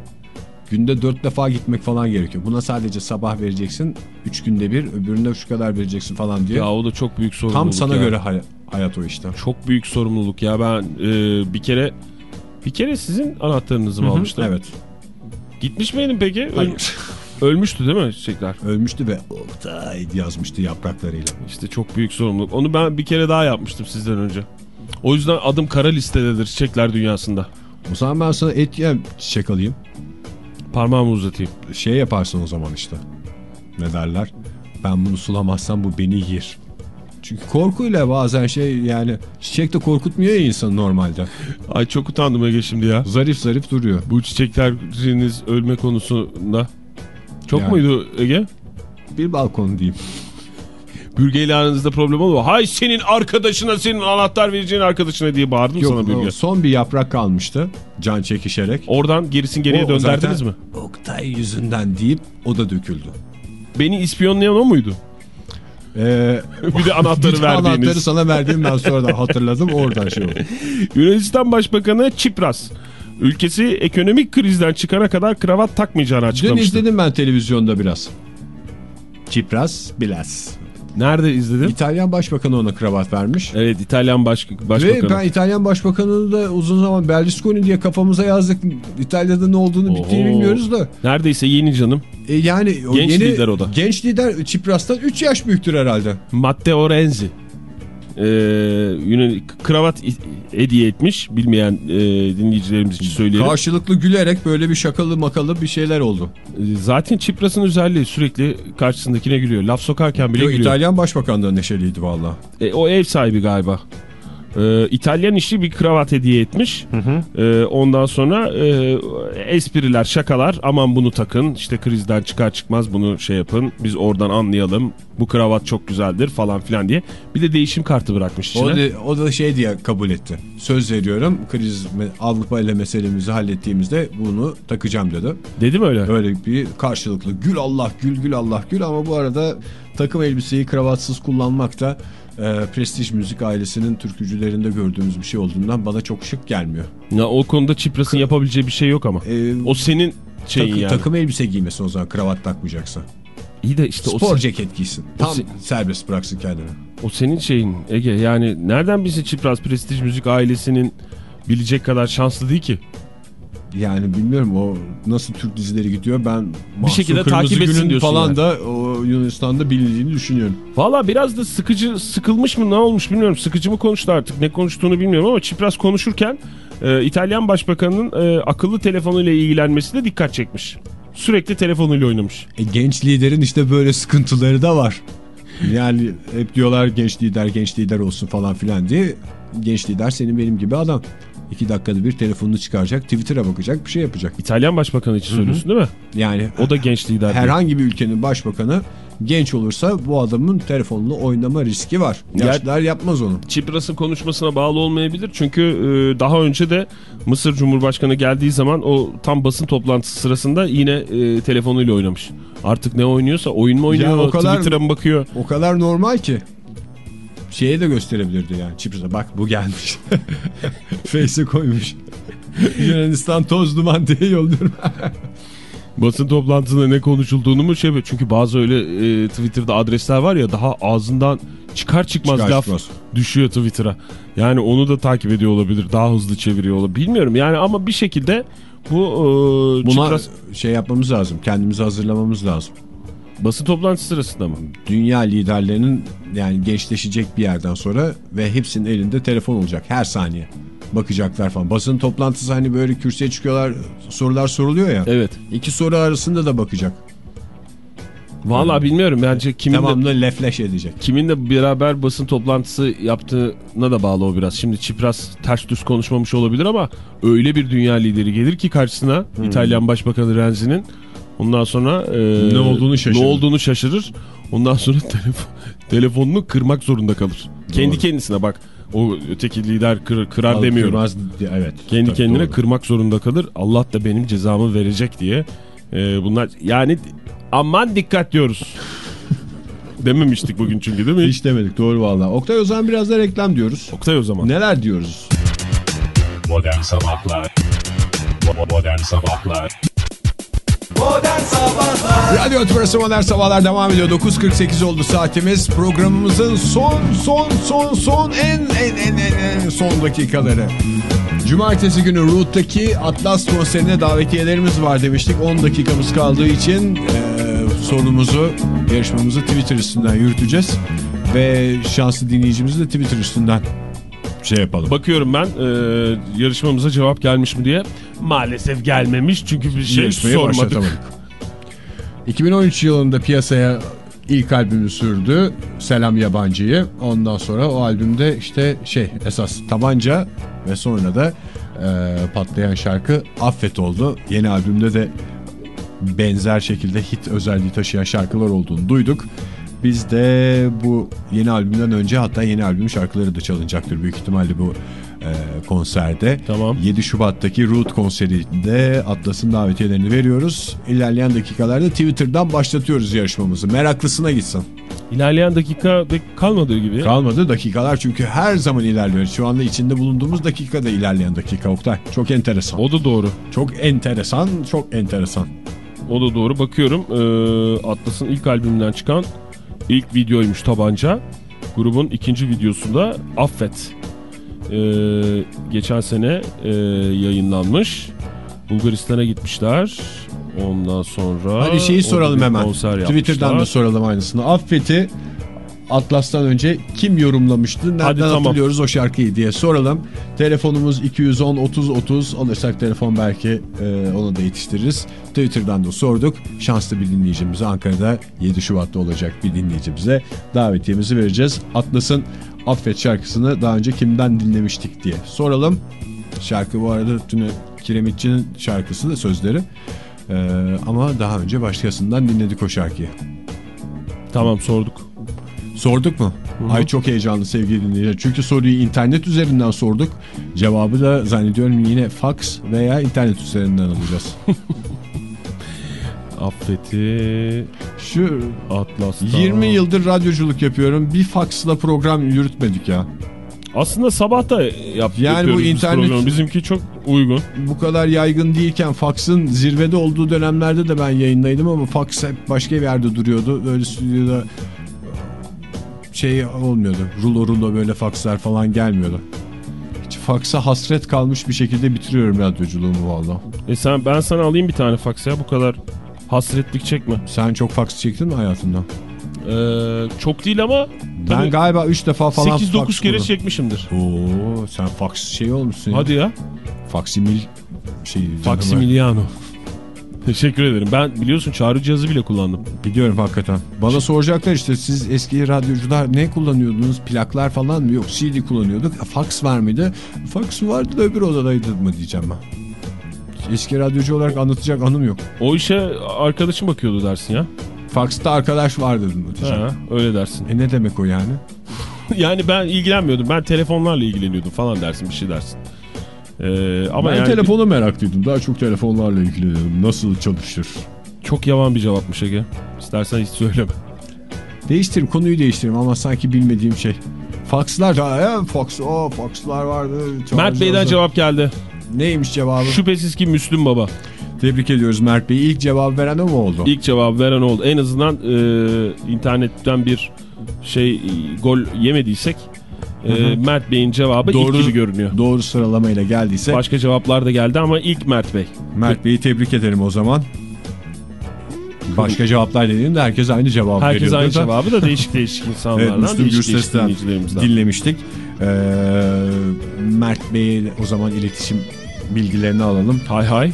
A: Günde dört defa gitmek falan gerekiyor. Buna sadece sabah vereceksin. Üç günde bir öbüründe şu kadar vereceksin falan diye.
B: Ya o da çok büyük sorumluluk
A: Tam sana
B: ya.
A: göre hay- hayat o işte.
B: Çok büyük sorumluluk ya ben e, bir kere bir kere sizin anahtarınızı mı almıştım?
A: Evet.
B: Gitmiş miydin peki?
A: Hayır.
B: Ölmüştü değil mi çiçekler?
A: Ölmüştü ve Oktay yazmıştı yapraklarıyla.
B: İşte çok büyük sorumluluk. Onu ben bir kere daha yapmıştım sizden önce. O yüzden adım kara listededir çiçekler dünyasında.
A: O zaman ben sana et yem çiçek alayım.
B: Parmağımı uzatayım.
A: Şey yaparsın o zaman işte. Ne derler? Ben bunu sulamazsam bu beni yer. Çünkü korkuyla bazen şey yani çiçek de korkutmuyor ya insanı normalde.
B: Ay çok utandım Ege şimdi ya.
A: Zarif zarif duruyor.
B: Bu çiçekleriniz ölme konusunda. Çok
A: Yani.
B: muydu Ege?
A: Bir balkon diyeyim.
B: Bürge ile aranızda problem oldu mu? Hay senin arkadaşına senin anahtar vereceğin arkadaşına diye bağırdım sana
A: Yok
B: Bürge.
A: o son bir yaprak kalmıştı. Can çekişerek.
B: Oradan gerisin geriye
A: O
B: dönderdiniz mi?
A: Oktay yüzünden deyip o da döküldü.
B: Beni ispiyonlayan o muydu?
A: Ee,
B: Bir de anahtarı
A: bir de anahtarı
B: verdiğiniz.
A: sana verdiğim ben sonradan hatırladım oradan şey oldu.
B: Yunanistan Başbakanı Çipras. Ülkesi ekonomik krizden çıkana kadar kravat takmayacağını
A: Dün
B: açıklamıştı.
A: izledim ben televizyonda biraz. Çipras Bilas.
B: Nerede izledin?
A: İtalyan başbakanı ona kravat vermiş.
B: Evet İtalyan baş,
A: Ve
B: başbakanı.
A: ben İtalyan başbakanını da uzun zaman Berlusconi diye kafamıza yazdık. İtalya'da ne olduğunu bittiğini
B: Oho.
A: bilmiyoruz da.
B: Neredeyse yeni canım.
A: E yani o
B: Genç
A: yeni,
B: lider o da.
A: Genç lider Çipras'tan 3 yaş büyüktür herhalde.
B: Matteo Renzi. Yunan kravat hediye etmiş. Bilmeyen e, dinleyicilerimiz için söyleyelim.
A: Karşılıklı gülerek böyle bir şakalı makalı bir şeyler oldu.
B: Ee, Zaten Çipras'ın özelliği sürekli karşısındakine gülüyor. Laf sokarken bile
A: Yo,
B: gülüyor.
A: İtalyan başbakan da neşeliydi valla.
B: E, o ev sahibi galiba. Ee, İtalyan işi bir kravat hediye etmiş. Ee, ondan sonra e, espriler, şakalar. Aman bunu takın. işte krizden çıkar çıkmaz bunu şey yapın. Biz oradan anlayalım. Bu kravat çok güzeldir falan filan diye. Bir de değişim kartı bırakmış içine.
A: O da, o da şey diye kabul etti. Söz veriyorum kriz Avrupa ile meselemizi hallettiğimizde bunu takacağım dedi.
B: Dedi mi öyle?
A: Öyle bir karşılıklı gül Allah gül gül Allah gül ama bu arada takım elbiseyi kravatsız kullanmak da e, prestij müzik ailesinin türkücülerinde gördüğümüz bir şey olduğundan bana çok şık gelmiyor.
B: Ya, o konuda Çipras'ın yapabileceği bir şey yok ama.
A: E,
B: O senin şeyin
A: takı-
B: yani.
A: Takım elbise giymesin o zaman kravat takmayacaksa.
B: İyi de işte o,
A: Spor
B: se-
A: ceket giysin. Tam
B: se-
A: serbest bıraksın kendini.
B: o senin şeyin Ege. Yani nereden bilsin Çipras prestij müzik ailesinin bilecek kadar şanslı değil ki.
A: Yani bilmiyorum o nasıl Türk dizileri gidiyor ben Mahsun
B: şekilde takip etsin diyorsun
A: falan
B: yani.
A: da o Yunanistan'da bilindiğini düşünüyorum.
B: Valla biraz da sıkıcı sıkılmış mı ne olmuş bilmiyorum. Sıkıcı mı konuştu artık ne konuştuğunu bilmiyorum ama Çipras konuşurken e, İtalyan başbakanının e, akıllı telefonuyla ilgilenmesi de dikkat çekmiş. Sürekli telefonuyla oynamış.
A: E, genç liderin işte böyle sıkıntıları da var. Yani hep diyorlar genç lider genç lider olsun falan filan diye. Genç lider senin benim gibi adam. İki dakikada bir telefonunu çıkaracak, Twitter'a bakacak, bir şey yapacak.
B: İtalyan başbakanı için söylüyorsun değil mi?
A: Yani
B: O da genç lider.
A: herhangi bir ülkenin başbakanı genç olursa bu adamın telefonunu oynama riski var. Yaşlılar yapmaz onu.
B: Çipras'ın konuşmasına bağlı olmayabilir. Çünkü e, daha önce de Mısır Cumhurbaşkanı geldiği zaman o tam basın toplantısı sırasında yine e, telefonuyla oynamış. Artık ne oynuyorsa oyun mu oynuyor, Twitter'a mı bakıyor?
A: O kadar normal ki. Şeye de gösterebilirdi yani. Çipras'a bak bu gelmiş. Face'e koymuş. Yunanistan toz duman diye yolluyorum.
B: Basın toplantısında ne konuşulduğunu mu şey? Çünkü bazı öyle e, Twitter'da adresler var ya daha ağzından çıkar çıkmaz
A: Çıkar
B: laf
A: çıkmaz.
B: düşüyor Twitter'a. Yani onu da takip ediyor olabilir. Daha hızlı çeviriyor olabilir. Bilmiyorum yani ama bir şekilde bu e,
A: Buna
B: Çipras
A: şey yapmamız lazım. Kendimizi hazırlamamız lazım.
B: Basın toplantısı sırasında mı?
A: Dünya liderlerinin yani gençleşecek bir yerden sonra ve hepsinin elinde telefon olacak her saniye. Bakacaklar falan. Basın toplantısı hani böyle kürsüye çıkıyorlar sorular soruluyor ya.
B: Evet.
A: İki soru arasında da bakacak.
B: Vallahi bilmiyorum bence kimin de,
A: Tamamını lefleş edecek.
B: kiminle beraber basın toplantısı yaptığına da bağlı o biraz. Şimdi Çipras ters düz konuşmamış olabilir ama öyle bir dünya lideri gelir ki karşısına İtalyan Başbakanı Renzi'nin ondan sonra e,
A: Ne olduğunu şaşırır.
B: Ne olduğunu şaşırır. Ondan sonra telefon, telefonunu kırmak zorunda kalır. Kendi kendisine bak. O öteki lider kır, kırar demiyorum.
A: Kırmaz evet.
B: Kendi
A: Tabii,
B: kendine
A: doğru.
B: kırmak zorunda kalır. Allah da benim cezamı verecek diye. E, bunlar yani aman dikkat diyoruz. Dememiştik bugün çünkü değil mi?
A: Hiç demedik doğru valla. Oktay o zaman biraz da reklam diyoruz.
B: Oktay o zaman.
A: Neler diyoruz?
C: Modern Sabahlar Modern Sabahlar
A: Radyo Tümrüt'ü Modern Sabahlar devam ediyor. 9.48 oldu saatimiz. Programımızın son son son son en en en en, en son dakikaları. Cumartesi günü Root'taki Atlas konserine davetiyelerimiz var demiştik. 10 dakikamız kaldığı için e, sorumuzu, yarışmamızı Twitter üstünden yürüteceğiz. Ve şanslı dinleyicimizi de Twitter üstünden şey yapalım.
B: Bakıyorum ben e, yarışmamıza cevap gelmiş mi diye. Maalesef gelmemiş çünkü bir şey
A: Yarışmayı
B: sormadık.
A: başlatamadık. 2013 yılında piyasaya ilk albümü sürdü. Selam Yabancı'yı. Ondan sonra o albümde işte şey esas tabanca ve sonra da e, patlayan şarkı Affet oldu. Yeni albümde de benzer şekilde hit özelliği taşıyan şarkılar olduğunu duyduk. Biz de bu yeni albümden önce hatta yeni albüm şarkıları da çalınacaktır büyük ihtimalle bu e, konserde.
B: Tamam.
A: 7 Şubat'taki Root konserinde Atlas'ın davetiyelerini veriyoruz. İlerleyen dakikalarda Twitter'dan başlatıyoruz yarışmamızı. Meraklısına gitsin.
B: İlerleyen dakika kalmadığı gibi.
A: Kalmadı dakikalar çünkü her zaman ilerliyor. Şu anda içinde bulunduğumuz dakikada ilerleyen dakika Oktay. Çok enteresan.
B: o da doğru.
A: Çok enteresan, çok enteresan.
B: O da doğru. Bakıyorum e, Atlas'ın ilk albümünden çıkan ilk videoymuş Tabanca. Grubun ikinci videosunda Affet. E, geçen sene e, yayınlanmış. Bulgaristan'a gitmişler. Ondan sonra...
A: Hadi şeyi soralım hemen.
B: konser
A: Twitter'dan da soralım aynısını. Affet'i Atlas'tan önce kim yorumlamıştı? Nereden
B: Hadi tamam.
A: hatırlıyoruz o şarkıyı diye soralım. Telefonumuz 210 30 30 alırsak telefon belki e, onu da yetiştiririz. Twitter'dan da sorduk. Şanslı bir dinleyicimize Ankara'da 7 Şubat'ta olacak bir dinleyicimize davetiyemizi vereceğiz. Atlas'ın Affet şarkısını daha önce kimden dinlemiştik diye soralım. Şarkı bu arada Tüne Kiremitçi'nin şarkısı da sözleri. E, ama daha önce başkasından dinledik o şarkıyı.
B: Tamam sorduk.
A: Sorduk mu? Ay çok heyecanlı sevgili dinleyiciler. Çünkü soruyu internet üzerinden sorduk. Cevabı da zannediyorum yine fax veya internet üzerinden alacağız.
B: Affeti
A: Şu
B: Atlas'tan.
A: 20 yıldır radyoculuk yapıyorum. Bir faksla program yürütmedik ya.
B: Aslında sabah da yap,
A: Yani bu internet-
B: programı. Bizimki çok uygun.
A: Bu kadar yaygın değilken faksın zirvede olduğu dönemlerde de ben yayındaydım ama faks hep başka bir yerde duruyordu. Böyle stüdyoda şey olmuyordu. Rulo rulo böyle fakslar falan gelmiyordu. Hiç faksa hasret kalmış bir şekilde bitiriyorum radyoculuğumu valla.
B: E sen ben sana alayım bir tane faks ya bu kadar hasretlik çekme.
A: Sen çok faks çektin mi hayatında?
B: Ee, çok değil ama
A: Ben galiba 3 defa falan
B: 8-9
A: faks
B: kere
A: buldum.
B: çekmişimdir.
A: Oo, sen faks şey olmuşsun ya.
B: Hadi ya.
A: Faksimil şey.
B: Faksimiliano. Teşekkür ederim. Ben biliyorsun çağrı cihazı bile kullandım.
A: Biliyorum hakikaten. Bana soracaklar işte siz eski radyocular ne kullanıyordunuz? Plaklar falan mı? Yok CD kullanıyorduk. Fax var mıydı? Fax vardı da öbür odadaydı mı diyeceğim ben. Eski radyocu olarak anlatacak anım yok.
B: O işe arkadaşım bakıyordu dersin ya.
A: Fax'ta arkadaş vardı mı diyeceğim.
B: Ha, öyle dersin.
A: E ne demek o yani?
B: yani ben ilgilenmiyordum. Ben telefonlarla ilgileniyordum falan dersin bir şey dersin. Ee, ama
A: ben
B: yani
A: telefona meraklıydım. Daha çok telefonlarla ilgileniyordum. Nasıl çalışır?
B: çok yavan bir cevapmış Ege. İstersen hiç söyleme.
A: Değiştirim konuyu değiştirim ama sanki bilmediğim şey. Fakslar ha ya fax o fakslar vardı.
B: Mert Bey'den cevap geldi.
A: Neymiş cevabı?
B: Şüphesiz ki Müslüm Baba.
A: Tebrik ediyoruz Mert Bey. İlk cevap veren o mu oldu?
B: İlk cevabı veren oldu. En azından e, internetten bir şey e, gol yemediysek e, Mert Bey'in cevabı
A: Doğru.
B: ilk gibi görünüyor.
A: Doğru sıralamayla geldiyse
B: Başka cevaplar da geldi ama ilk Mert Bey.
A: Mert Bey'i tebrik ederim o zaman. Başka cevaplar dediğimde herkes aynı cevap
B: Herkes
A: veriyordu
B: aynı
A: da.
B: cevabı da değişik değişik
A: Evet
B: insanlardan,
A: Müslüm
B: değişik
A: Gürses'ten dinlemiştik. Ee, Mert Bey'e o zaman iletişim bilgilerini alalım.
B: Hay hay.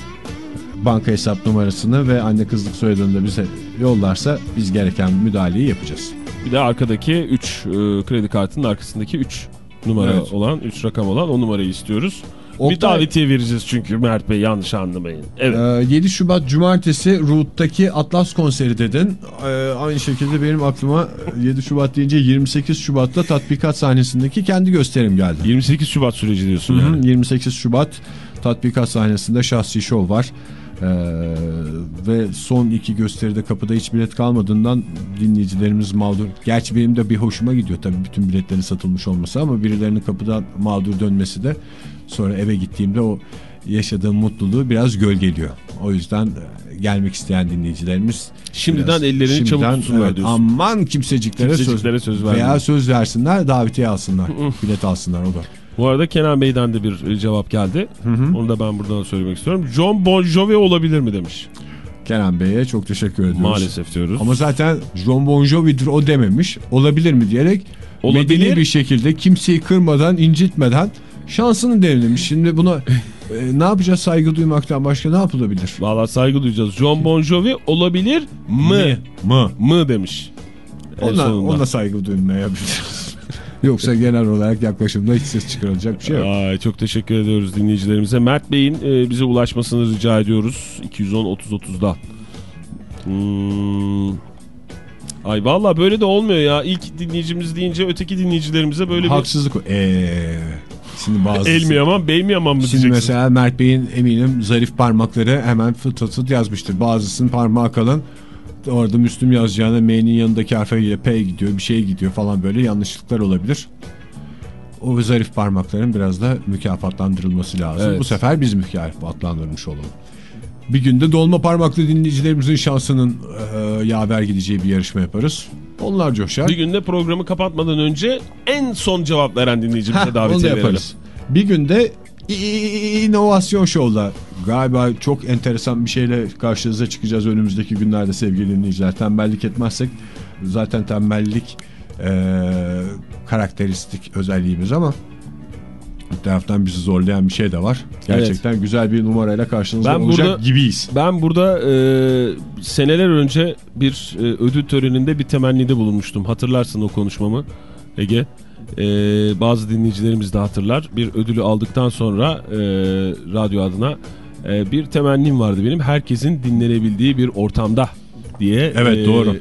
A: Banka hesap numarasını ve anne kızlık soyadını da bize yollarsa biz gereken müdahaleyi yapacağız.
B: Bir de arkadaki 3 kredi kartının arkasındaki 3 numara
A: Evet.
B: olan 3 rakam olan o numarayı istiyoruz. Bir
A: Oktay-
B: davetiye vereceğiz çünkü Mert Bey yanlış anlamayın. Evet.
A: Ee, 7 Şubat Cumartesi Root'taki Atlas konseri dedin. Ee, aynı şekilde benim aklıma 7 Şubat deyince 28 Şubat'ta tatbikat sahnesindeki kendi gösterim geldi.
B: 28 Şubat süreci diyorsun
A: Hı hı,
B: yani.
A: 28 Şubat tatbikat sahnesinde şahsi şov var. Ee, ve son iki gösteride kapıda hiç bilet kalmadığından dinleyicilerimiz mağdur. Gerçi benim de bir hoşuma gidiyor tabii bütün biletlerin satılmış olması ama birilerinin kapıdan mağdur dönmesi de sonra eve gittiğimde o yaşadığım mutluluğu biraz gölgeliyor. O yüzden e, gelmek isteyen dinleyicilerimiz
B: Şimdiden
A: biraz-
B: ellerini çabuk tutsunlar
A: evet,
B: diyorsun.
A: Aman kimseciklere,
B: Kimseciklere
A: söz,
B: söz
A: veya söz versinler davetiye alsınlar. bilet alsınlar o da.
B: Bu arada Kenan Bey'den de bir cevap geldi. Onu da ben buradan söylemek istiyorum. John Bon Jovi olabilir mi demiş.
A: Kenan Bey'e çok teşekkür ediyoruz.
B: Maalesef diyoruz.
A: Ama zaten John Bon Jovi'dir o dememiş. Olabilir mi diyerek
B: Olabilir.
A: medeni bir şekilde kimseyi kırmadan, incitmeden şansını denemiş. Şimdi buna e, ne yapacağız saygı duymaktan başka ne yapılabilir?
B: Valla saygı duyacağız. John Bon Jovi olabilir mı?
A: Mı?
B: Mı demiş. Sonunda.
A: ona saygı duymayabiliriz. Yoksa genel olarak yaklaşımda hiç ses çıkarılacak bir şey yok.
B: Ay, çok teşekkür ediyoruz dinleyicilerimize. Mert Bey'in e, bize ulaşmasını rica ediyoruz. 210-30-30'da. Hmm. Ay valla böyle de olmuyor ya. İlk dinleyicimiz deyince öteki dinleyicilerimize böyle
A: Haksızlık o. Eee şimdi bazı
B: bir el mi yaman bey mi yaman mı
A: Şimdi
B: diyeceksin?
A: mesela Mert Bey'in eminim zarif parmakları hemen fıt fıt yazmıştır. Bazısının parmağı kalın. Orada Müslüm yazacağına M'nin yanındaki harfe P gidiyor bir şey gidiyor falan böyle yanlışlıklar olabilir. O zarif parmakların biraz da mükafatlandırılması lazım.
B: Evet.
A: Bu sefer biz mükafatlandırmış olalım. Bir günde dolma parmaklı dinleyicilerimizin şansının e, yaver gideceği bir yarışma yaparız. Onlar coşar.
B: Bir günde programı kapatmadan önce en son cevap veren dinleyicimize
A: Heh,
B: davet
A: onu da
B: verelim.
A: Bir günde inovasyon şovla galiba çok enteresan bir şeyle karşınıza çıkacağız önümüzdeki günlerde sevgili dinleyiciler. Tembellik etmezsek zaten tembellik e, karakteristik özelliğimiz ama bir taraftan bizi zorlayan bir şey de var. Gerçekten güzel bir numarayla karşınızda
B: Ben
A: olacak
B: burada-
A: gibiyiz.
B: Ben burada e, seneler önce bir e, ödül töreninde bir temennide bulunmuştum. Hatırlarsın o konuşmamı Ege. E, bazı dinleyicilerimiz de hatırlar. Bir ödülü aldıktan sonra e, radyo adına e, bir temennim vardı benim. Herkesin dinlenebildiği bir ortamda diye.
A: Evet, doğru.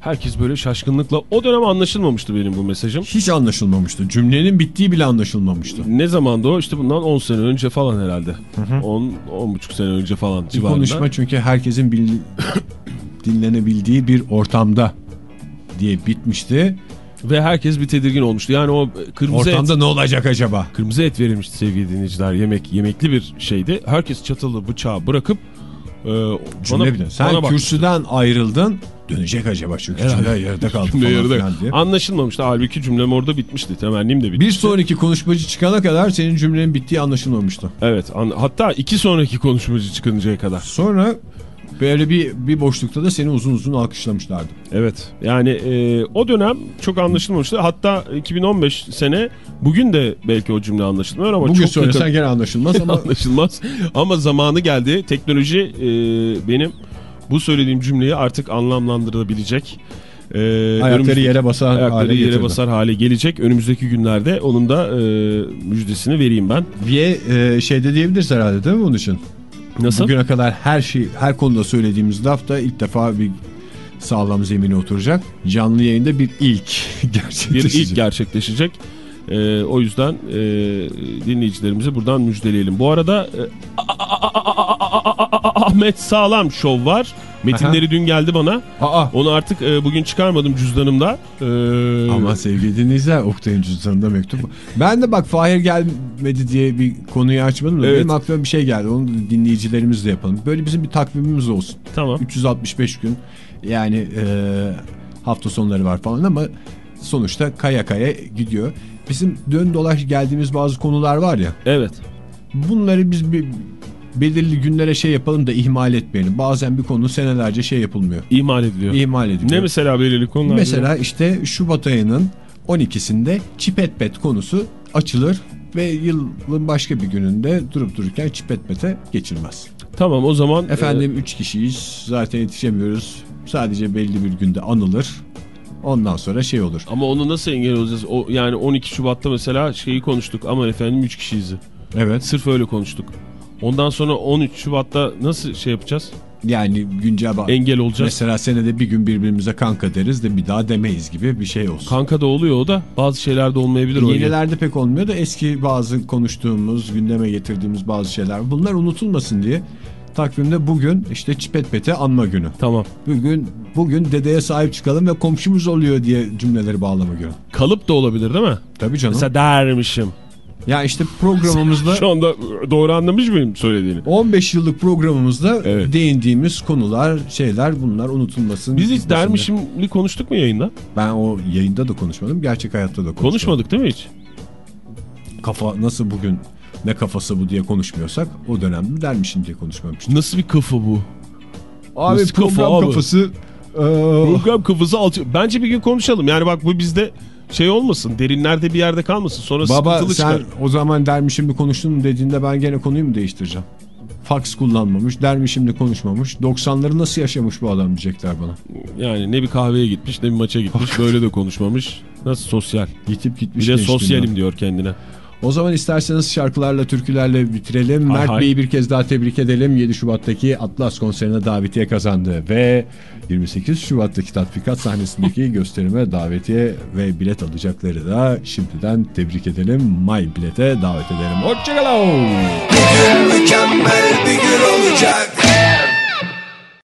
B: Herkes böyle şaşkınlıkla o dönem anlaşılmamıştı benim bu mesajım.
A: Hiç anlaşılmamıştı. Cümlenin bittiği bile anlaşılmamıştı.
B: Ne zamandı o? İşte bundan 10 sene önce falan herhalde. 10 10,5 sene önce falan
A: Bir
B: civarında.
A: konuşma çünkü herkesin bil- dinlenebildiği bir ortamda diye bitmişti.
B: Ve herkes bir tedirgin olmuştu. Yani o kırmızı et,
A: Ortamda ne olacak acaba?
B: kırmızı et verilmişti sevgili dinleyiciler. Yemek yemekli bir şeydi. Herkes çatalı bıçağı bırakıp e,
A: Cümle
B: bana,
A: bile. Sen
B: bana
A: kürsüden ayrıldın. Dönecek acaba çünkü
B: Herhalde.
A: cümle yarıda kaldı
B: Cümle yarıda-
A: diye.
B: Anlaşılmamıştı. Halbuki cümlem orada bitmişti. Temennim de bitmişti.
A: Bir sonraki konuşmacı çıkana kadar senin cümlenin bittiği anlaşılmamıştı.
B: Evet. an- hatta iki sonraki konuşmacı çıkıncaya kadar.
A: Sonra böyle bir bir boşlukta da seni uzun uzun alkışlamışlardı.
B: Evet. Yani e, o dönem çok anlaşılmamıştı. Hatta 2015 sene bugün de belki o cümle anlaşılmıyor ama
A: Bugün
B: çok
A: söylesen
B: yakın-
A: gene anlaşılmaz ama
B: anlaşılmaz. Ama zamanı geldi. Teknoloji e, benim bu söylediğim cümleyi artık anlamlandırabilecek. E,
A: ayakları yere basar
B: ayakları
A: hale
B: yere
A: getirdi.
B: basar hale gelecek. Önümüzdeki günlerde onun da e, müjdesini vereyim ben.
A: Diye e, şeyde diyebiliriz herhalde değil mi bunun için?
B: Nasıl?
A: Bugüne kadar her şey her konuda söylediğimiz lafta ilk defa bir sağlam zemine oturacak. Canlı yayında bir ilk
B: bir
A: gerçekleşecek.
B: ilk gerçekleşecek. E, o yüzden e, dinleyicilerimize buradan müjdeleyelim. Bu arada e, Ahmet Sağlam Show var. Metinleri dün geldi bana.
A: Aa,
B: Onu artık e, bugün çıkarmadım cüzdanımda. E,
A: Ama sevgili dinleyiciler Oktay'ın cüzdanında mektup. Ben de bak Fahir gelmedi diye bir konuyu açmadım da
B: Evet.
A: benim aklıma bir şey geldi. Onu dinleyicilerimizle yapalım. Böyle bizim bir takvimimiz olsun.
B: Tamam.
A: 365 gün yani e, hafta sonları var falan ama sonuçta kaya kaya gidiyor. Bizim dön dolaş geldiğimiz bazı konular var ya.
B: Evet.
A: Bunları biz bir belirli günlere şey yapalım da ihmal etmeyelim. Bazen bir konu senelerce şey yapılmıyor.
B: İhmal ediliyor.
A: İhmal ediliyor.
B: Ne mesela belirli konular?
A: Mesela işte Şubat ayının 12'sinde Çipetpet konusu açılır ve yılın başka bir gününde durup dururken Çipetpet'e geçilmez.
B: Tamam o zaman.
A: Efendim 3 kişiyiz zaten yetişemiyoruz. Sadece belli bir günde anılır. Ondan sonra şey olur.
B: e, ama onu nasıl engel olacağız? O, yani 12 Şubat'ta mesela şeyi konuştuk. Ama efendim 3 kişiyiz.
A: Evet.
B: Sırf öyle konuştuk. Ondan sonra 13 Şubat'ta nasıl şey yapacağız?
A: Yani güncel
B: engel olacağız.
A: Mesela senede bir gün birbirimize kanka deriz de bir daha demeyiz gibi bir şey olsun.
B: Kanka da oluyor o da bazı şeylerde olmayabilir.
A: Yenilerde pek olmuyor da eski bazı konuştuğumuz, gündeme getirdiğimiz bazı şeyler. Bunlar unutulmasın diye takvimde bugün işte Çipet Pete anma günü.
B: Tamam.
A: Bugün bugün dedeye sahip çıkalım ve komşumuz oluyor diye cümleleri bağlama günü.
B: Kalıp da olabilir değil mi?
A: Tabii canım.
B: Mesela dermişim.
A: Ya işte programımızda
B: Şu anda doğru anlamış mıyım söylediğini?
A: 15 yıllık programımızda
B: Evet.
A: değindiğimiz konular, şeyler bunlar unutulmasın.
B: Biz hiç dermişimli konuştuk mu yayında?
A: Ben o yayında da konuşmadım, gerçek hayatta da konuşmadım.
B: Konuşmadık değil mi hiç?
A: Kafa nasıl bugün ne kafası bu diye konuşmuyorsak o dönemde dermişim diye konuşmamıştım.
B: Nasıl bir kafa bu?
A: Abi
B: Nasıl kafa
A: program
B: abi?
A: kafası eee,
B: Program kafası altı. Bence bir gün konuşalım. Yani bak bu bizde şey olmasın. Derinlerde bir yerde kalmasın. Sonra
A: Baba
B: sıkıntılı
A: sen
B: çıkar.
A: o zaman dermişim mi konuştun mu dediğinde ben gene konuyu mu değiştireceğim? Fax kullanmamış, dermişim de konuşmamış. 90'ları nasıl yaşamış bu adam diyecekler bana.
B: Yani ne bir kahveye gitmiş ne bir maça gitmiş. böyle de konuşmamış. Nasıl sosyal?
A: Yitip
B: Bir
A: gitmiş.
B: de
A: gençliğinden.
B: sosyalim diyor kendine.
A: O zaman isterseniz şarkılarla, türkülerle bitirelim.
B: Hay
A: Mert
B: hay.
A: Bey'i bir kez daha tebrik edelim. 7 Şubat'taki Atlas konserine davetiye kazandı. Ve 28 Şubat'taki tatbikat sahnesindeki gösterime davetiye ve bilet alacakları da şimdiden tebrik edelim. My Bilet'e davet edelim. Hoşçakalın.
D: Mükemmel bir gün olacak